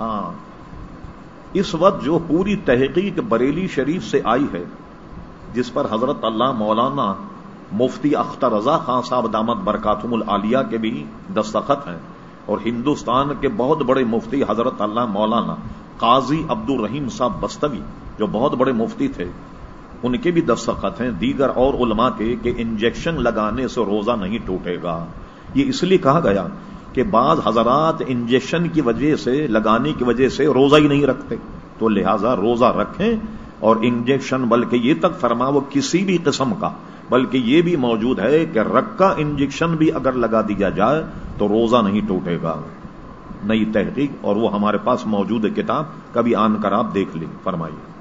ہاں۔ اس وقت جو پوری تحقیق بریلی شریف سے آئی ہے، جس پر حضرت اللہ مولانا مفتی اختر رضا خان صاحب دامت برکاتم العالیہ کے بھی دستخط ہیں اور ہندوستان کے بہت بڑے مفتی حضرت اللہ مولانا قاضی عبد الرحیم صاحب بستوی جو بہت بڑے مفتی تھے، ان کے بھی دستخط ہیں۔ دیگر اور علماء کے کہ انجیکشن لگانے سے روزہ نہیں ٹوٹے گا۔ یہ اس لیے کہا گیا کہ بعض حضرات انجیکشن کی وجہ سے، لگانے کی وجہ سے روزہ ہی نہیں رکھتے۔ تو لہذا روزہ رکھیں اور انجیکشن، بلکہ یہ تک فرما، وہ کسی بھی قسم کا، بلکہ یہ بھی موجود ہے کہ رکا انجیکشن بھی اگر لگا دیا جائے تو روزہ نہیں ٹوٹے گا۔ نئی تحقیق اور وہ ہمارے پاس موجود ہے کتاب، کبھی آن کر آپ دیکھ لیں۔ فرمائیے۔